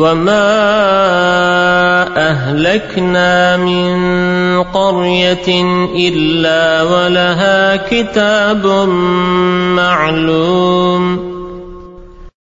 وما أهلكنا من قرية إلا ولها كتاب معلوم